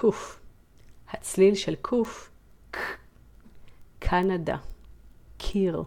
קוף. הצליל של קוף, ק. קנדה. קיר.